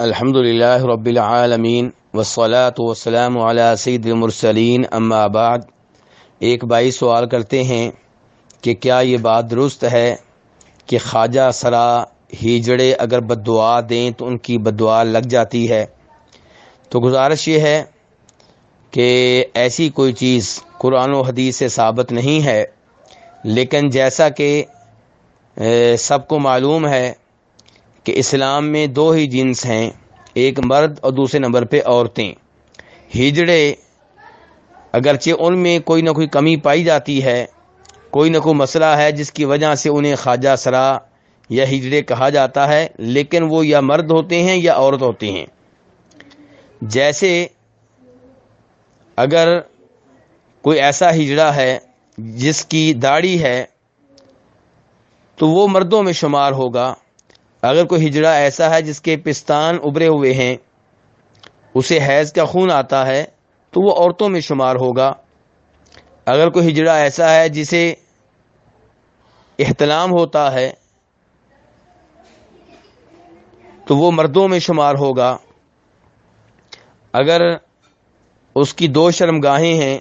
الحمد للہ رب العالمین وسلاۃ وسلم علیہ سید المرسلین، اما بعد۔ ایک بھائی سوال کرتے ہیں کہ کیا یہ بات درست ہے کہ خواجہ سرا ہیجڑے اگر بد دعا دیں تو ان کی بد دعا لگ جاتی ہے؟ تو گزارش یہ ہے کہ ایسی کوئی چیز قرآن و حدیث سے ثابت نہیں ہے، لیکن جیسا کہ سب کو معلوم ہے کہ اسلام میں دو ہی جنس ہیں، ایک مرد اور دوسرے نمبر پہ عورتیں۔ ہجڑے اگرچہ ان میں کوئی نہ کوئی کمی پائی جاتی ہے، کوئی نہ کوئی مسئلہ ہے جس کی وجہ سے انہیں خواجہ سرا یا ہجڑے کہا جاتا ہے، لیکن وہ یا مرد ہوتے ہیں یا عورت ہوتے ہیں۔ جیسے اگر کوئی ایسا ہجڑا ہے جس کی داڑھی ہے، تو وہ مردوں میں شمار ہوگا۔ اگر کوئی ہجڑا ایسا ہے جس کے پستان ابھرے ہوئے ہیں، اسے حیض کا خون آتا ہے، تو وہ عورتوں میں شمار ہوگا۔ اگر کوئی ہجڑا ایسا ہے جسے احتلام ہوتا ہے، تو وہ مردوں میں شمار ہوگا۔ اگر اس کی دو شرم گاہیں ہیں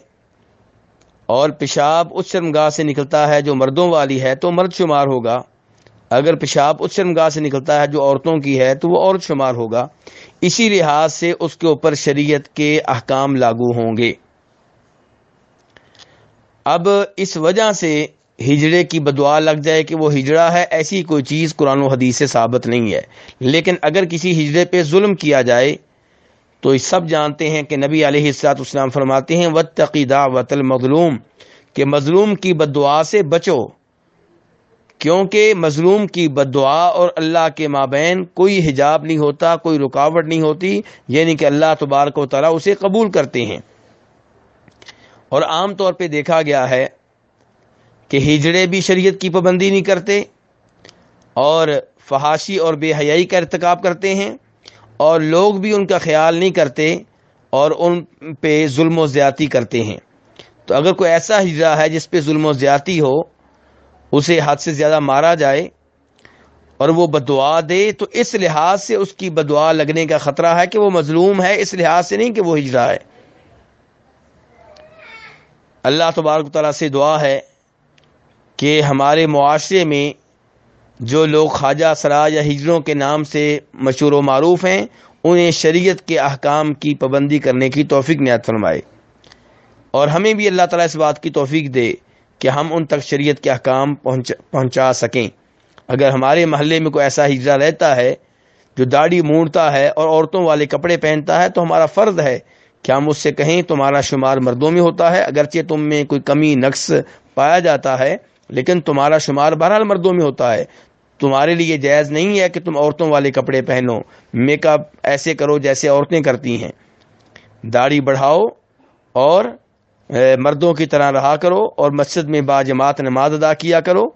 اور پیشاب اس شرم گاہ سے نکلتا ہے جو مردوں والی ہے، تو مرد شمار ہوگا۔ اگر پیشاب اس شرمگاہ سے نکلتا ہے جو عورتوں کی ہے، تو وہ عورت شمار ہوگا۔ اسی لحاظ سے اس کے اوپر شریعت کے احکام لاگو ہوں گے۔ اب اس وجہ سے ہجڑے کی بدعا لگ جائے کہ وہ ہجڑا ہے، ایسی کوئی چیز قرآن و حدیث سے ثابت نہیں ہے۔ لیکن اگر کسی ہجڑے پہ ظلم کیا جائے، تو سب جانتے ہیں کہ نبی علیہ السلاط اسلام فرماتے ہیں و تقیدہ وطل مظلوم کہ مظلوم کی بدعا سے بچو۔ کیونکہ مظلوم کی بد دعا اور اللہ کے مابین کوئی حجاب نہیں ہوتا، کوئی رکاوٹ نہیں ہوتی یعنی کہ اللہ تبارک و تعالیٰ اسے قبول کرتے ہیں۔ اور عام طور پہ دیکھا گیا ہے کہ ہجڑے بھی شریعت کی پابندی نہیں کرتے اور فحاشی اور بے حیائی کا ارتکاب کرتے ہیں اور لوگ بھی ان کا خیال نہیں کرتے اور ان پہ ظلم و زیادتی کرتے ہیں۔ تو اگر کوئی ایسا ہجرا ہے جس پہ ظلم و زیادتی ہو اسے حد سے زیادہ مارا جائے اور وہ بدعا دے، تو اس لحاظ سے اس کی بدعا لگنے کا خطرہ ہے کہ وہ مظلوم ہے، اس لحاظ سے نہیں کہ وہ ہجرا ہے۔ اللہ تبارک تعالیٰ سے دعا ہے کہ ہمارے معاشرے میں جو لوگ خواجہ سرا یا ہجروں کے نام سے مشہور و معروف ہیں، انہیں شریعت کے احکام کی پابندی کرنے کی توفیق نیت فرمائے۔ اور ہمیں بھی اللہ تعالیٰ اس بات کی توفیق دے کہ ہم ان تک شریعت کے احکام پہنچا سکیں۔ اگر ہمارے محلے میں کوئی ایسا ہجرا رہتا ہے جو داڑھی مونڈتا ہے اور عورتوں والے کپڑے پہنتا ہے تو ہمارا فرض ہے کہ ہم اس سے کہیں تمہارا شمار مردوں میں ہوتا ہے، اگرچہ تم میں کوئی کمی، نقص پایا جاتا ہے، لیکن تمہارا شمار بہرحال مردوں میں ہوتا ہے۔ تمہارے لیے جائز نہیں ہے کہ تم عورتوں والے کپڑے پہنو۔ میک اپ ایسے کرو جیسے عورتیں کرتی ہیں۔ داڑھی بڑھاؤ اور مردوں کی طرح رہا کرو اور مسجد میں با جماعت نماز ادا کیا کرو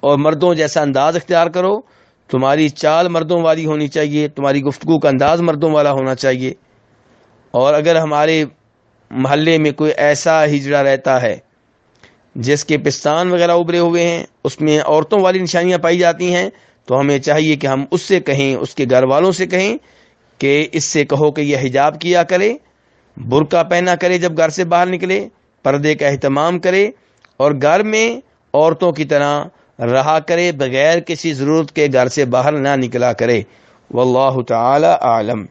اور مردوں جیسا انداز اختیار کرو، تمہاری چال مردوں والی ہونی چاہیے، تمہاری گفتگو کا انداز مردوں والا ہونا چاہیے۔ اور اگر ہمارے محلے میں کوئی ایسا ہجڑا رہتا ہے جس کے پستان وغیرہ ابھرے ہوئے ہیں، اس میں عورتوں والی نشانیاں پائی جاتی ہیں، تو ہمیں چاہیے کہ ہم اس سے کہیں، اس کے گھر والوں سے کہیں کہ اس سے کہو کہ یہ حجاب کیا کرے۔ برقع پہنا کرے جب گھر سے باہر نکلے، پردے کا اہتمام کرے اور گھر میں عورتوں کی طرح رہا کرے، بغیر کسی ضرورت کے گھر سے باہر نہ نکلا کرے۔ واللہ تعالی عالم